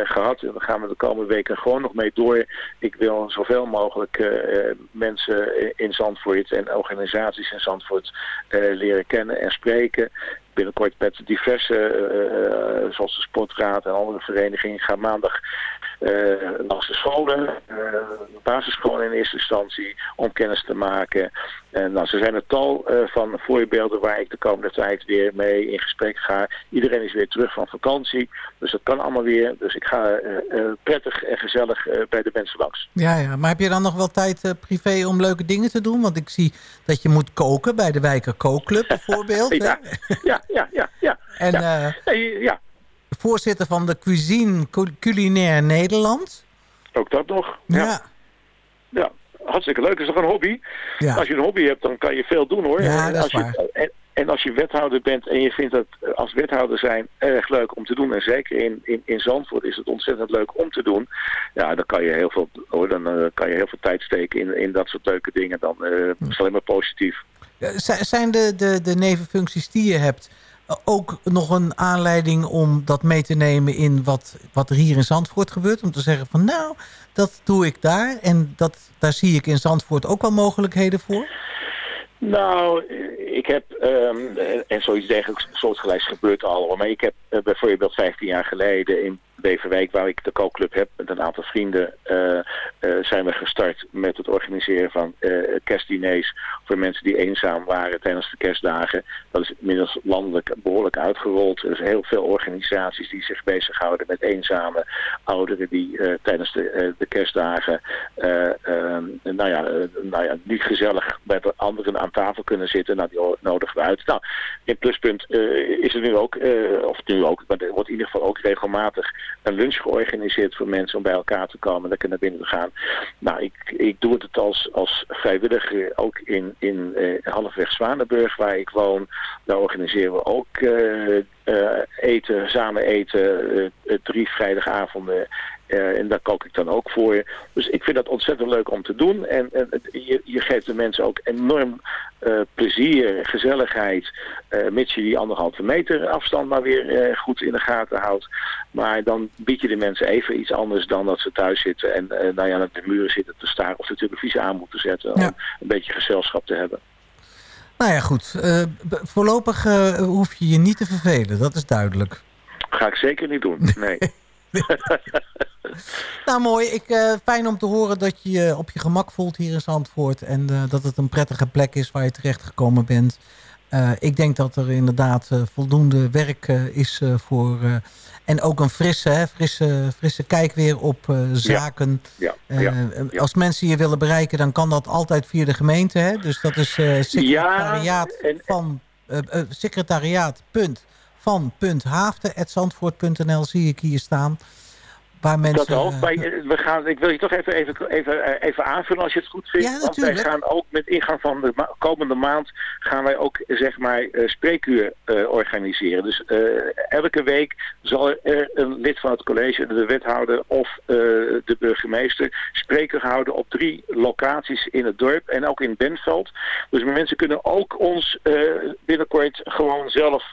gehad en daar gaan we de komende weken gewoon nog mee door. Ik wil zoveel mogelijk mensen in Zandvoort en organisaties in Zandvoort leren kennen en spreken binnenkort met diverse, zoals de Sportraad en andere verenigingen, gaan maandag uh, langs de scholen, uh, basisscholen in eerste instantie, om kennis te maken. En nou, er zijn een tal uh, van voorbeelden waar ik de komende tijd weer mee in gesprek ga. Iedereen is weer terug van vakantie, dus dat kan allemaal weer. Dus ik ga prettig en gezellig bij de mensen langs. Ja, ja, maar heb je dan nog wel tijd privé om leuke dingen te doen? Want ik zie dat je moet koken bij de Wijker Kookclub bijvoorbeeld. ja, ja, ja, ja, ja. En, ja. ja voorzitter van de Cuisine Culinaire Nederland. Ook dat nog, ja. ja. hartstikke leuk. Is toch een hobby? Ja. Als je een hobby hebt, dan kan je veel doen hoor. Ja, dat is waar. en, En als je wethouder bent en je vindt dat eh, als wethouder zijn erg leuk om te doen, en zeker in, in, in Zandvoort is het ontzettend leuk om te doen, ja, dan kan je heel veel, hoor, dan eh, kan je heel veel tijd steken in, in dat soort leuke dingen. Dan uh, is het alleen maar positief. Zijn de, de, de nevenfuncties die je hebt ook nog een aanleiding om dat mee te nemen in wat, wat er hier in Zandvoort gebeurt? Om te zeggen van nou, dat doe ik daar en dat, daar zie ik in Zandvoort ook wel mogelijkheden voor? Nou, ik heb, um, en zoiets dergelijks soortgelijks gebeurt al, maar ik heb uh, bijvoorbeeld 15 jaar geleden in Beverwijk, waar ik de kookclub heb met een aantal vrienden, uh, uh, zijn we gestart met het organiseren van uh, kerstdiners voor mensen die eenzaam waren tijdens de kerstdagen. Dat is inmiddels landelijk behoorlijk uitgerold. Er zijn heel veel organisaties die zich bezighouden met eenzame ouderen die tijdens de, kerstdagen nou, ja, nou ja, niet gezellig met anderen aan tafel kunnen zitten. Nou, die nodigen we uit. Nou, in Pluspunt is er nu ook, of nu ook, maar er wordt in ieder geval ook regelmatig een lunch georganiseerd voor mensen om bij elkaar te komen. Lekker naar binnen te gaan. Nou, ik, ik doe het als, als vrijwilliger ook in, in uh, halfweg Zwanenburg, waar ik woon. Daar organiseren we ook uh, uh, eten, samen eten, drie vrijdagavonden uh, en daar kook ik dan ook voor je. Dus ik vind dat ontzettend leuk om te doen. En, en je, je, geeft de mensen ook enorm uh, plezier, gezelligheid. Uh, mits je die anderhalve meter afstand maar weer goed in de gaten houdt. Maar dan bied je de mensen even iets anders dan dat ze thuis zitten. En nou ja, naar de muren zitten te staren of de televisie aan moeten zetten. Om een beetje gezelschap te hebben. Nou ja, goed. voorlopig hoef je je niet te vervelen. Dat is duidelijk. Ga ik zeker niet doen, nee. nou mooi, ik, uh, fijn om te horen dat je je op je gemak voelt hier in Zandvoort. En uh, dat het een prettige plek is waar je terecht gekomen bent. Uh, ik denk dat er inderdaad voldoende werk is voor... en ook een frisse, hè, frisse, frisse kijk weer op zaken. Ja, ja, ja, als mensen je willen bereiken, dan kan dat altijd via de gemeente. Hè? Dus dat is secretariaat en, van... secretariaat, punt zie ik hier staan. Waar mensen, dat ook. Wij, we gaan, ik wil je toch even, even, even, even aanvullen als je het goed vindt. Ja, want wij gaan ook met ingang van de ma komende maand gaan wij ook zeg maar spreekuur uh, organiseren. Dus uh, elke week zal er een lid van het college, de wethouder of de burgemeester spreekuur houden op drie locaties in het dorp en ook in Benveld. Dus mensen kunnen ook ons binnenkort gewoon zelf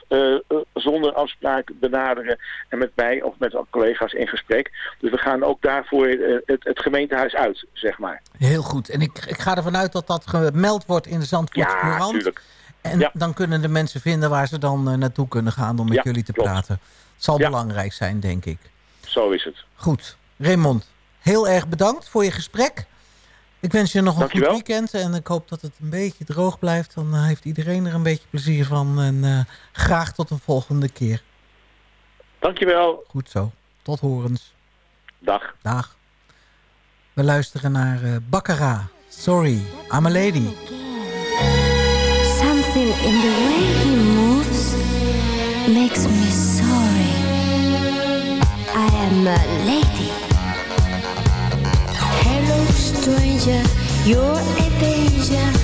zonder afspraak benaderen en met mij of met collega's in gesprek. Dus we gaan ook daarvoor uh, het, het, gemeentehuis uit, zeg maar. Heel goed. En ik, ik ga ervan uit dat dat gemeld wordt in de Zandvoortse ja, Courant. En ja. dan kunnen de mensen vinden waar ze dan uh, naartoe kunnen gaan om met ja, jullie te klopt. praten. Het zal belangrijk zijn, denk ik. Zo is het. Goed. Raymond, heel erg bedankt voor je gesprek. Ik wens je nog een Dankjewel. goed weekend. En ik hoop dat het een beetje droog blijft. Dan uh, heeft iedereen er een beetje plezier van. En uh, graag tot een volgende keer. Dankjewel. Goed zo. Tot horens. Dag. Dag. We luisteren naar uh, Baccarat. Sorry, I'm a lady. Something in the way he moves makes me sorry. I am a lady. Hello, stranger, you're a danger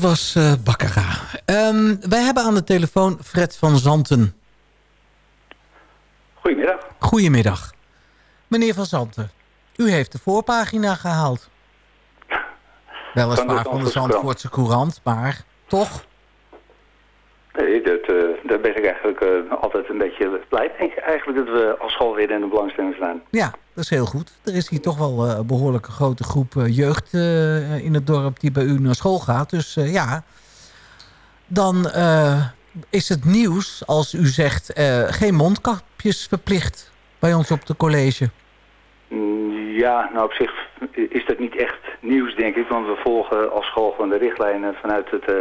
was. Ehm, wij hebben aan de telefoon Fred van Zanten. Goedemiddag. Goedemiddag. Meneer van Zanten, u heeft de voorpagina gehaald. Weliswaar van de Zandvoortse Courant, maar toch? Nee, dat, eh, daar ben ik eigenlijk eh, altijd een beetje blij mee. Eigenlijk dat we als school weer in de belangstelling staan. Ja, dat is heel goed. Er is hier toch wel eh, een behoorlijke grote groep jeugd in het dorp die bij u naar school gaat. Dus ja, dan is het nieuws als u zegt geen mondkapjes verplicht bij ons op de college. Mm, Ja, nou op zich is dat niet echt nieuws, denk ik. Want we volgen als school gewoon de richtlijnen vanuit het eh,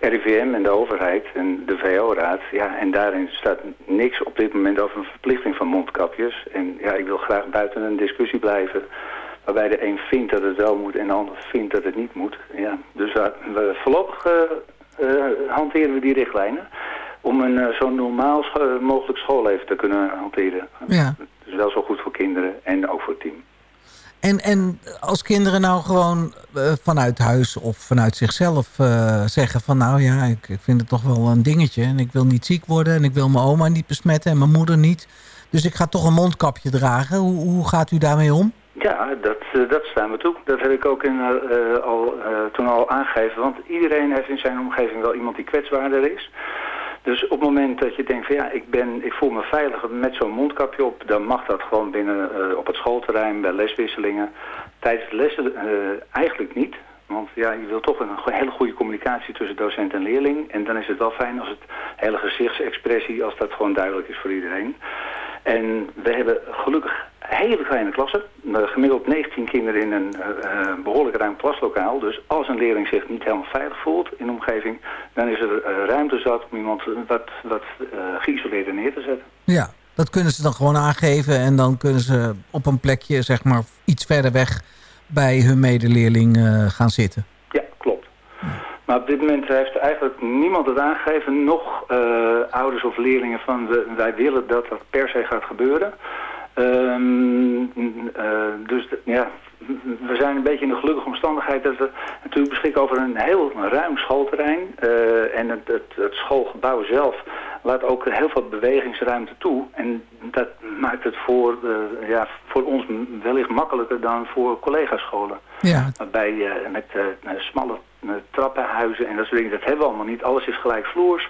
RIVM en de overheid en de VO-raad. Ja, en daarin staat niks op dit moment over een verplichting van mondkapjes. En ja, ik wil graag buiten een discussie blijven waarbij de een vindt dat het wel moet en de ander vindt dat het niet moet. Ja, dus we, we voorlopig eh, eh, hanteren we die richtlijnen om een eh, zo normaal mogelijk schoolleven te kunnen hanteren. Ja. Dus wel zo goed voor kinderen en ook voor het team. En, en als kinderen nou gewoon eh, vanuit huis of vanuit zichzelf eh, zeggen van... nou ja, ik, ik vind het toch wel een dingetje en ik wil niet ziek worden... en ik wil mijn oma niet besmetten en mijn moeder niet. Dus ik ga toch een mondkapje dragen. Hoe, hoe gaat u daarmee om? Ja, dat, eh, dat staan we toe. Dat heb ik ook in, al, toen al aangegeven. Want iedereen heeft in zijn omgeving wel iemand die kwetsbaarder is. Dus op het moment dat je denkt van ja, ik, ben, ik voel me veiliger met zo'n mondkapje op... dan mag dat gewoon binnen eh, op het schoolterrein, bij leswisselingen. Tijdens de lessen eh, eigenlijk niet. Want ja, je wil toch een hele goede communicatie tussen docent en leerling. En dan is het wel fijn als het hele gezichtsexpressie, als dat gewoon duidelijk is voor iedereen. En we hebben gelukkig hele kleine klassen. Gemiddeld 19 kinderen in een eh, eh, behoorlijk ruim klaslokaal. Dus als een leerling zich niet helemaal veilig voelt in de omgeving... dan is er eh, ruimte zat om iemand wat, wat geïsoleerder neer te zetten. Ja, dat kunnen ze dan gewoon aangeven... en dan kunnen ze op een plekje, zeg maar, iets verder weg... bij hun medeleerling gaan zitten. Ja, klopt. Maar op dit moment heeft eigenlijk niemand het aangegeven, nog eh, ouders of leerlingen van we, wij willen dat dat per se gaat gebeuren. Ehm, eh, dus ja, we zijn een beetje in de gelukkige omstandigheid dat we natuurlijk beschikken over een heel ruim schoolterrein. Eh, en het, het, het schoolgebouw zelf laat ook heel veel bewegingsruimte toe. En dat maakt het voor, ja, voor ons wellicht makkelijker dan voor collega-scholen. Ja, Waarbij je met eh, smalle eh, trappenhuizen en dat soort dingen, dat hebben we allemaal niet. Alles is gelijkvloers.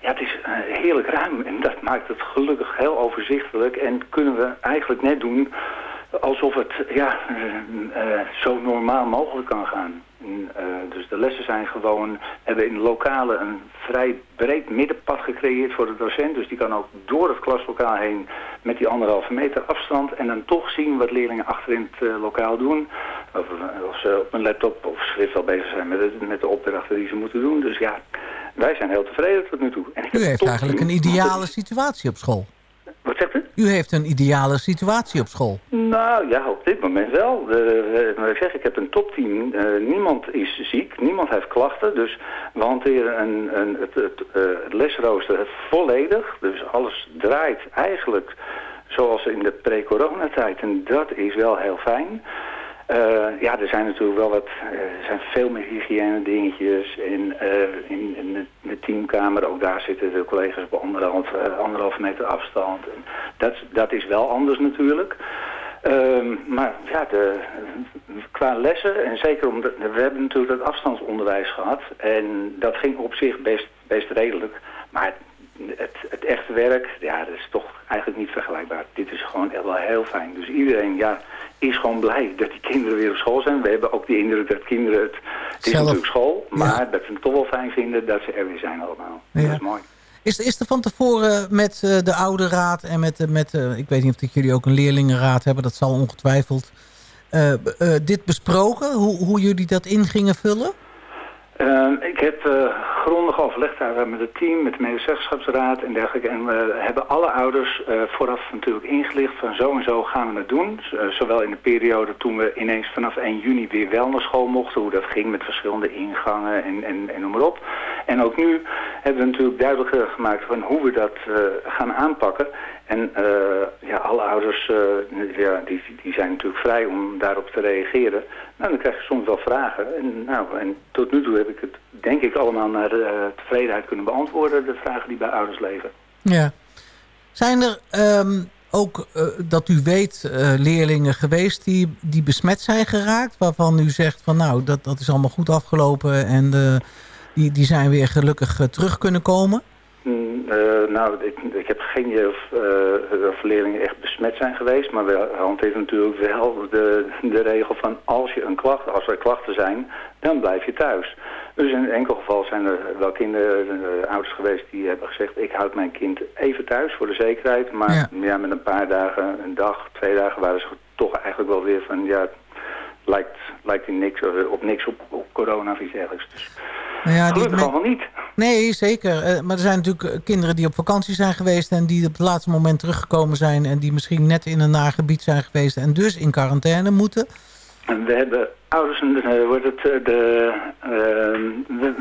Ja, het is eh, heerlijk ruim en dat maakt het gelukkig heel overzichtelijk. En kunnen we eigenlijk net doen alsof het ja, eh, zo normaal mogelijk kan gaan. Eh, dus de lessen zijn gewoon, hebben in de lokale een vrij breed middenpad gecreëerd voor de docent. Dus die kan ook door het klaslokaal heen met die anderhalve meter afstand en dan toch zien wat leerlingen achter in het eh, lokaal doen. Of, of ze op een laptop of schrift al bezig zijn met, het, met de opdrachten die ze moeten doen. Dus ja, wij zijn heel tevreden tot nu toe. En U heeft eigenlijk een ideale situatie op school. Wat zegt u? U heeft een ideale situatie op school. Nou ja, op dit moment wel. Eh, ik zeg, ik heb een topteam. Eh, niemand is ziek, niemand heeft klachten. Dus we hanteren een, een, het, het, eh, het lesrooster volledig. Dus alles draait eigenlijk zoals in de pre-coronatijd. En dat is wel heel fijn. Eh, ja, er zijn natuurlijk wel wat, eh, er zijn veel meer hygiëne dingetjes in, eh, in, in de, teamkamer. Ook daar zitten de collega's op anderhalf, anderhalf meter afstand. Dat, dat is wel anders natuurlijk. Ehm, maar ja, de, qua lessen, en zeker omdat we hebben natuurlijk dat afstandsonderwijs gehad. En dat ging op zich best, best redelijk. Maar het, het echte werk, ja, dat is toch eigenlijk niet vergelijkbaar. Dit is gewoon echt wel heel fijn. Dus iedereen ja, is gewoon blij dat die kinderen weer op school zijn. We hebben ook die indruk dat kinderen het... Het is Zelf- natuurlijk school, maar dat ze het toch wel fijn vinden dat ze er weer zijn allemaal. Ja. Dat is mooi. Is, is er van tevoren met eh, de oude raad en met, eh, met eh, ik weet niet of jullie ook een leerlingenraad hebben, dat zal ongetwijfeld, dit besproken, hoe, hoe jullie dat in gingen vullen? Ehm, ik heb eh, grondig overlegd daar met het team, met de medezeggenschapsraad en dergelijke. En we hebben alle ouders eh, vooraf natuurlijk ingelicht van zo en zo gaan we het doen. Eh, zowel in de periode toen we ineens vanaf 1 juni weer wel naar school mochten, hoe dat ging met verschillende ingangen en, en, en noem maar op. En ook nu hebben we natuurlijk duidelijk eh, gemaakt van hoe we dat eh, gaan aanpakken. En eh, ja, alle ouders eh, ja, die, die zijn natuurlijk vrij om daarop te reageren. Nou, dan krijg je soms wel vragen. En, nou, en tot nu toe heb ik het denk ik allemaal naar eh, tevredenheid kunnen beantwoorden, de vragen die bij ouders leven. Ja. Zijn er ehm, ook, eh, dat u weet, eh, leerlingen geweest die, die besmet zijn geraakt, waarvan u zegt van nou, dat, dat is allemaal goed afgelopen en die, die zijn weer gelukkig terug kunnen komen? Eh, nou, ik, ik heb geen idee of, of leerlingen echt besmet zijn geweest. Maar we hanteren natuurlijk wel de, de regel van als, je een klacht, als er klachten zijn, dan blijf je thuis. Dus in enkel geval zijn er wel kinderen, eh, ouders geweest die hebben gezegd... ik houd mijn kind even thuis voor de zekerheid. Maar Ja. ja. met een paar dagen, een dag, twee dagen waren ze toch eigenlijk wel weer van... ja, lijkt, lijkt in niks, eh, op niks op, op corona of iets dergelijks. Dus Nou ja, gelukkig allemaal niet. Nee, zeker. Eh, maar er zijn natuurlijk eh, kinderen die op vakantie zijn geweest... en die op het laatste moment teruggekomen zijn... en die misschien net in een nagebied zijn geweest... en dus in quarantaine moeten. We hebben ouders, eh, wordt het, eh, de, eh,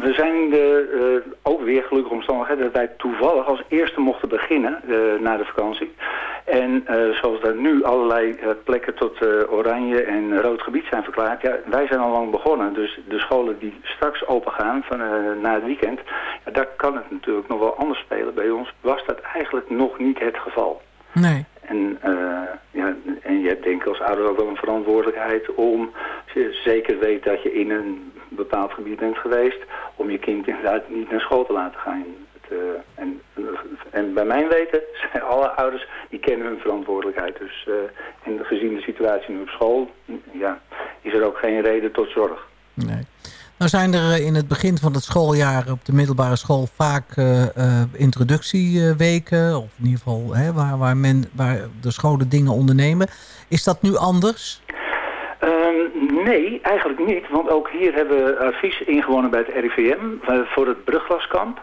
we, zijn de, eh, ook weer gelukkige omstandigheden dat wij toevallig als eerste mochten beginnen na de vakantie. En zoals er nu allerlei plekken tot oranje en rood gebied zijn verklaard, ja, wij zijn al lang begonnen. Dus de scholen die straks open gaan van, na het weekend, ja, daar kan het natuurlijk nog wel anders spelen. Bij ons was dat eigenlijk nog niet het geval. Nee. En, eh, ja, en je hebt denk ik als ouder ook wel een verantwoordelijkheid om, als je zeker weet dat je in een bepaald gebied bent geweest, om je kind inderdaad niet naar school te laten gaan. Het, eh, en, en bij mijn weten zijn alle ouders, die kennen hun verantwoordelijkheid. Dus eh, en gezien de situatie nu op school, ja, is er ook geen reden tot zorg. nee. Nou zijn er eh, in het begin van het schooljaar op de middelbare school vaak eh, eh, introductieweken. Of in ieder geval hè, waar, waar, men, waar de scholen dingen ondernemen. Is dat nu anders? Ehm, nee, eigenlijk niet. Want ook hier hebben we advies ingewonnen bij het RIVM voor het brugglaskamp.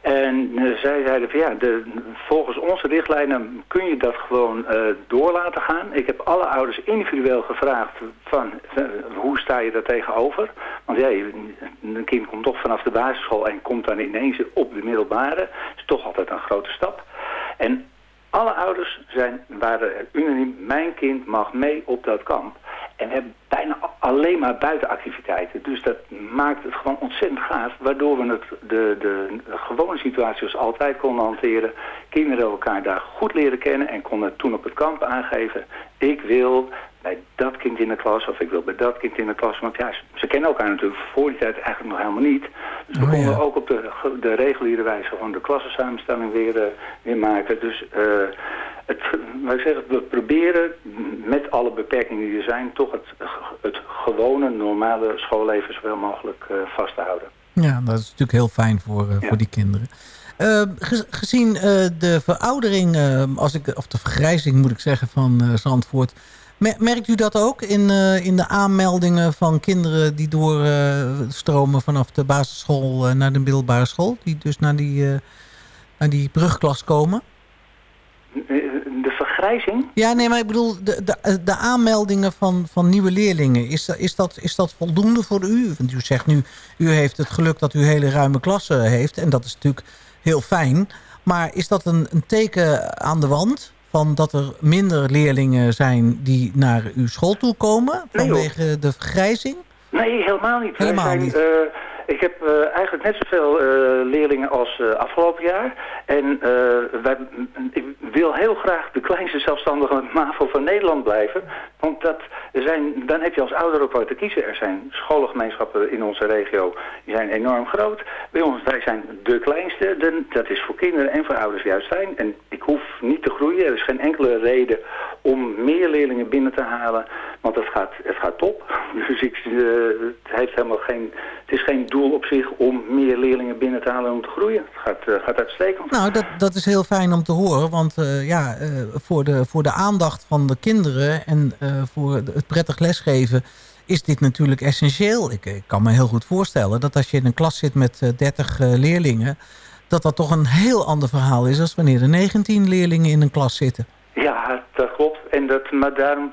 En eh, zij zeiden van ja, de, volgens onze richtlijnen kun je dat gewoon eh, door laten gaan. Ik heb alle ouders individueel gevraagd van eh, hoe sta je daar tegenover. Want ja, een kind komt toch vanaf de basisschool en komt dan ineens op de middelbare. Dat is toch altijd een grote stap. En alle ouders zijn, waren unaniem, mijn kind mag mee op dat kamp. En we hebben bijna alleen maar buitenactiviteiten. Dus dat maakt het gewoon ontzettend gaaf. Waardoor we het, de, de, de gewone situatie als altijd konden hanteren. Kinderen elkaar daar goed leren kennen. En konden toen op het kamp aangeven. Ik wil bij dat kind in de klas. Of ik wil bij dat kind in de klas. Want ja, ze, kennen elkaar natuurlijk voor die tijd eigenlijk nog helemaal niet. Dus we Oh, konden ja. ook op de, de reguliere wijze gewoon de klassensamenstelling weer, eh, weer maken. Dus... eh het, maar ik zeg, we proberen met alle beperkingen die er zijn... toch het, het gewone, normale schoolleven zoveel mogelijk uh, vast te houden. Ja, dat is natuurlijk heel fijn voor, uh, ja. voor die kinderen. Uh, gezien de veroudering, als ik, of de vergrijzing moet ik zeggen, van Zandvoort... Merkt u dat ook in, in de aanmeldingen van kinderen die doorstromen vanaf de basisschool naar de middelbare school? Die dus naar die, naar die brugklas komen? De vergrijzing? Ja, nee, maar ik bedoel de, de, de aanmeldingen van, van nieuwe leerlingen. Is, is, dat, is dat voldoende voor u? Want u zegt nu, u heeft het geluk dat u hele ruime klassen heeft. En dat is natuurlijk heel fijn. Maar is dat een, een teken aan de wand? Van dat er minder leerlingen zijn die naar uw school toe komen? Vanwege nee, de vergrijzing? Nee, helemaal niet. Helemaal zijn, niet. Uh, ik heb uh, eigenlijk net zoveel uh, leerlingen als uh, afgelopen jaar. En wij, ik wil heel graag de kleinste zelfstandige MAVO van Nederland blijven. Want dat zijn, dan heb je als ouder ook wat te kiezen. Er zijn scholengemeenschappen in onze regio, die zijn enorm groot. Bij ons, wij zijn de kleinste. Dat is voor kinderen en voor ouders juist fijn. En ik hoef niet te groeien. Er is geen enkele reden om meer leerlingen binnen te halen. Want het gaat, het gaat top. Dus ik, het, heeft helemaal geen, het is geen doel op zich om meer leerlingen binnen te halen om te groeien. Het gaat, uh, gaat uitstekend. Nou, dat, dat is heel fijn om te horen. Want uh, ja, uh, voor, de, voor de aandacht van de kinderen en voor het prettig lesgeven is dit natuurlijk essentieel. Ik, ik, kan me heel goed voorstellen dat als je in een klas zit met 30 leerlingen... dat dat toch een heel ander verhaal is... als wanneer er 19 leerlingen in een klas zitten. Ja, dat klopt. En dat, maar daarom,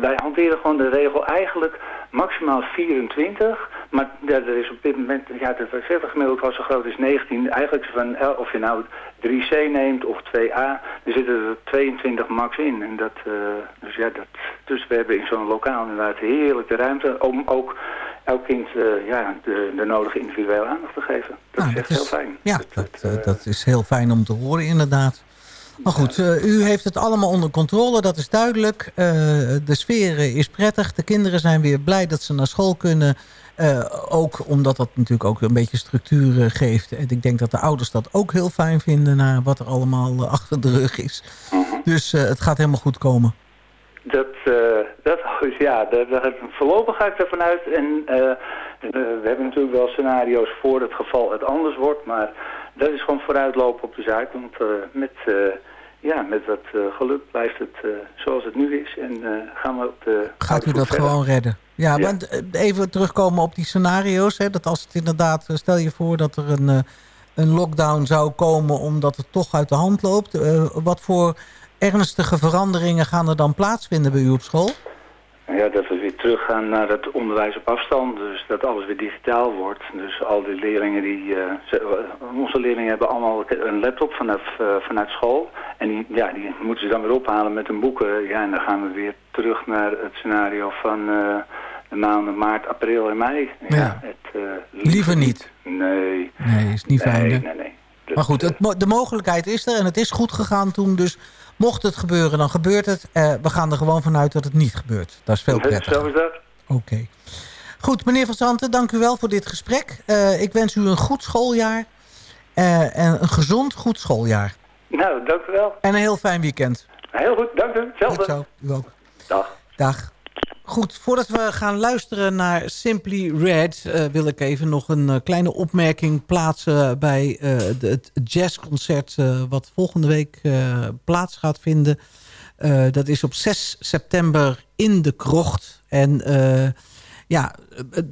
wij hanteren gewoon de regel eigenlijk maximaal 24. Maar ja, er is op dit moment, ja, de gemiddelde was zo groot is 19. Eigenlijk van, of je nou 3C neemt of 2A, er zitten er 22 max in. En dat, uh, dus ja, dat, dus we hebben in zo'n lokaal inderdaad heerlijk de ruimte om ook elk kind uh, ja, de, de, nodige individuele aandacht te geven. Dat nou, is echt dat is, heel fijn. Ja, dat, dat, uh, dat is heel fijn om te horen inderdaad. Maar goed, uh, u heeft het allemaal onder controle, dat is duidelijk. De sfeer is prettig, de kinderen zijn weer blij dat ze naar school kunnen. Uh, ook omdat dat natuurlijk ook een beetje structuur geeft. En ik denk dat de ouders dat ook heel fijn vinden... naar wat er allemaal achter de rug is. Dus het gaat helemaal goed komen. Dat, dat ja, dat, dat, voorlopig ga ik ervan uit. En we hebben natuurlijk wel scenario's voor het geval het anders wordt. Maar dat is gewoon vooruitlopen op de zaak. Want met ja, met wat uh, geluk blijft het uh, zoals het nu is. En uh, gaan we op de... Gaat u dat verder. gewoon redden? Ja, ja, maar even terugkomen op die scenario's. Hè, dat als het inderdaad, stel je voor dat er een, een lockdown zou komen... omdat het toch uit de hand loopt. wat voor ernstige veranderingen gaan er dan plaatsvinden bij u op school? Ja, dat we weer teruggaan naar het onderwijs op afstand. Dus dat alles weer digitaal wordt. Dus al die leerlingen die... Uh, ze, onze leerlingen hebben allemaal een laptop vanaf, uh, vanuit school. En die, ja, die moeten ze dan weer ophalen met hun boeken. Ja, en dan gaan we weer terug naar het scenario van uh, de maanden maart, april en mei. Ja, ja. Het, liever, niet. Nee. Nee, is niet fijn. Nee, nee, nee. Dat, maar goed, het, de mogelijkheid is er en het is goed gegaan toen. Dus mocht het gebeuren, dan gebeurt het. Uh, we gaan er gewoon vanuit dat het niet gebeurt. Dat is veel prettiger. Zo is dat. Oké. Okay. Goed, meneer Van Zanten, dank u wel voor dit gesprek. Uh, ik wens u een goed schooljaar. Uh, en een gezond, goed schooljaar. Nou, dank u wel. En een heel fijn weekend. Heel goed, dank u. Hetzelfde. Zo, u ook. Dag. Dag. Goed, voordat we gaan luisteren naar Simply Red... Uh, wil ik even nog een uh, kleine opmerking plaatsen... bij de, het jazzconcert wat volgende week plaats gaat vinden. dat is op 6 september in de Krocht. En ja,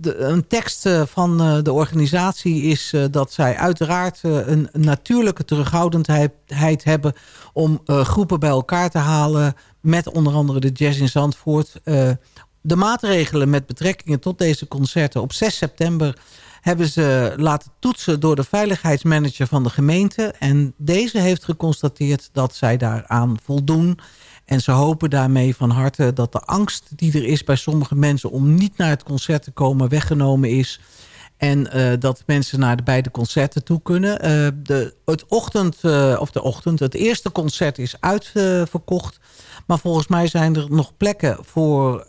een tekst van de organisatie is dat zij uiteraard een natuurlijke terughoudendheid hebben... om groepen bij elkaar te halen met onder andere de Jazz in Zandvoort. Uh, de maatregelen met betrekkingen tot deze concerten op 6 september hebben ze laten toetsen door de veiligheidsmanager van de gemeente. En deze heeft geconstateerd dat zij daaraan voldoen. En ze hopen daarmee van harte dat de angst die er is bij sommige mensen... om niet naar het concert te komen weggenomen is... En uh, dat mensen naar de beide concerten toe kunnen. Uh, de, het ochtend, uh, of de ochtend, het eerste concert is uitverkocht. maar volgens mij zijn er nog plekken voor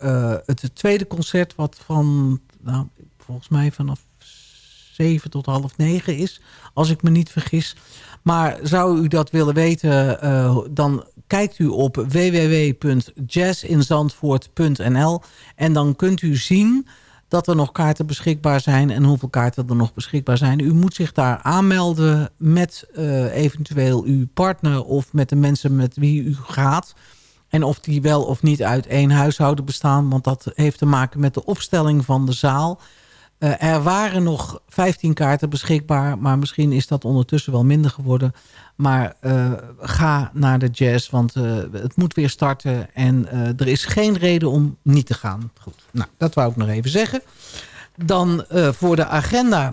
het tweede concert... wat van, nou, volgens mij vanaf zeven tot half negen is. Als ik me niet vergis. Maar zou u dat willen weten, dan kijkt u op www.jazzinzandvoort.nl en dan kunt u zien dat er nog kaarten beschikbaar zijn en hoeveel kaarten er nog beschikbaar zijn. U moet zich daar aanmelden met uh, eventueel uw partner of met de mensen met wie u gaat. En of die wel of niet uit één huishouden bestaan, want dat heeft te maken met de opstelling van de zaal. Uh, er waren nog 15 kaarten beschikbaar, maar misschien is dat ondertussen wel minder geworden. Maar uh, ga naar de jazz, want uh, het moet weer starten. En er is geen reden om niet te gaan. Goed, nou, dat wou ik nog even zeggen. Dan voor de agenda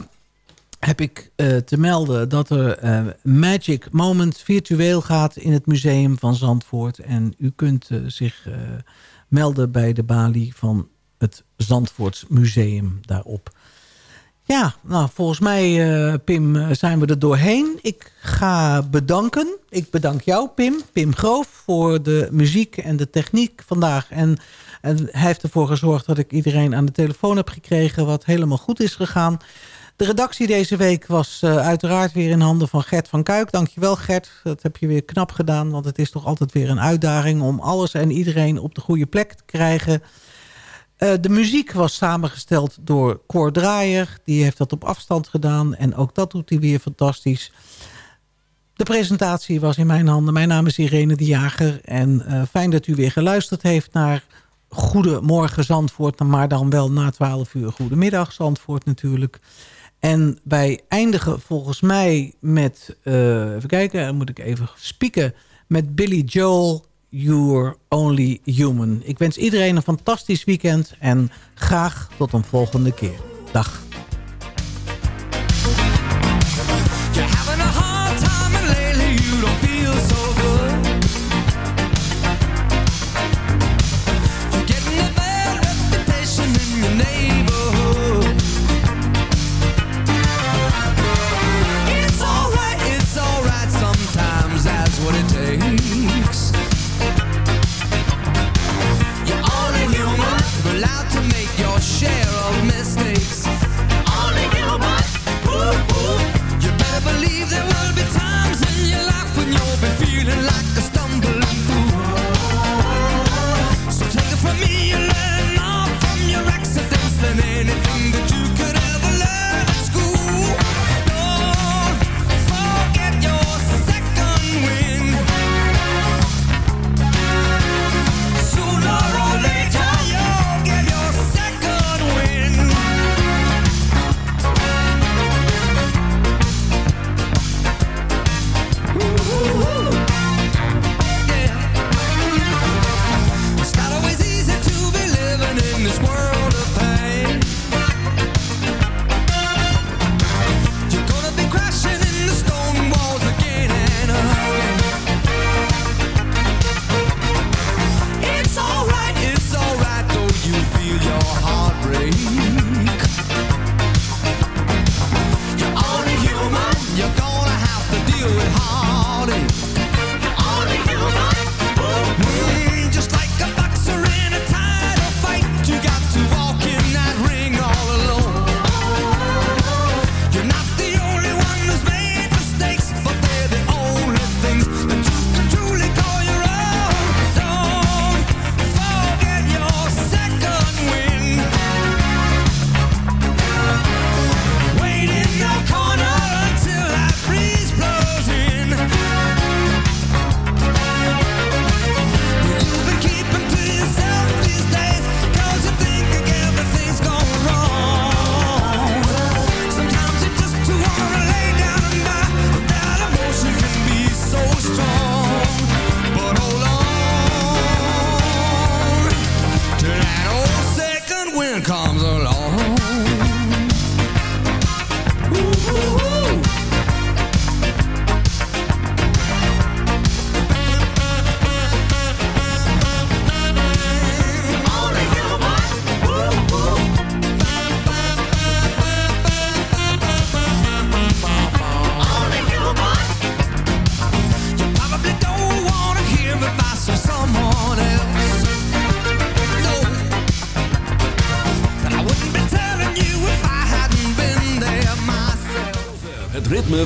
heb ik te melden dat er Magic Moment virtueel gaat in het museum van Zandvoort. En u kunt zich melden bij de balie van het Zandvoorts Museum daarop. Ja, nou, volgens mij, uh, Pim, eh, zijn we er doorheen. Ik ga bedanken. Ik bedank jou, Pim. Pim Groof, voor de muziek en de techniek vandaag. En, en hij heeft ervoor gezorgd dat ik iedereen aan de telefoon heb gekregen... wat helemaal goed is gegaan. De redactie deze week was uh, uiteraard weer in handen van Gert van Kuik. Dankjewel Gert, dat heb je weer knap gedaan. Want het is toch altijd weer een uitdaging om alles en iedereen op de goede plek te krijgen... Uh, de muziek was samengesteld door Cor Draaier. Die heeft dat op afstand gedaan. En ook dat doet hij weer fantastisch. De presentatie was in mijn handen. Mijn naam is Irene de Jager. En uh, fijn dat u weer geluisterd heeft naar Goedemorgen Zandvoort. Maar dan wel na 12 uur Goedemiddag Zandvoort natuurlijk. En wij eindigen volgens mij met... Uh, even kijken, dan moet ik even spieken. Met Billy Joel You're Only Human. Ik wens iedereen een fantastisch weekend en graag tot een volgende keer. Dag.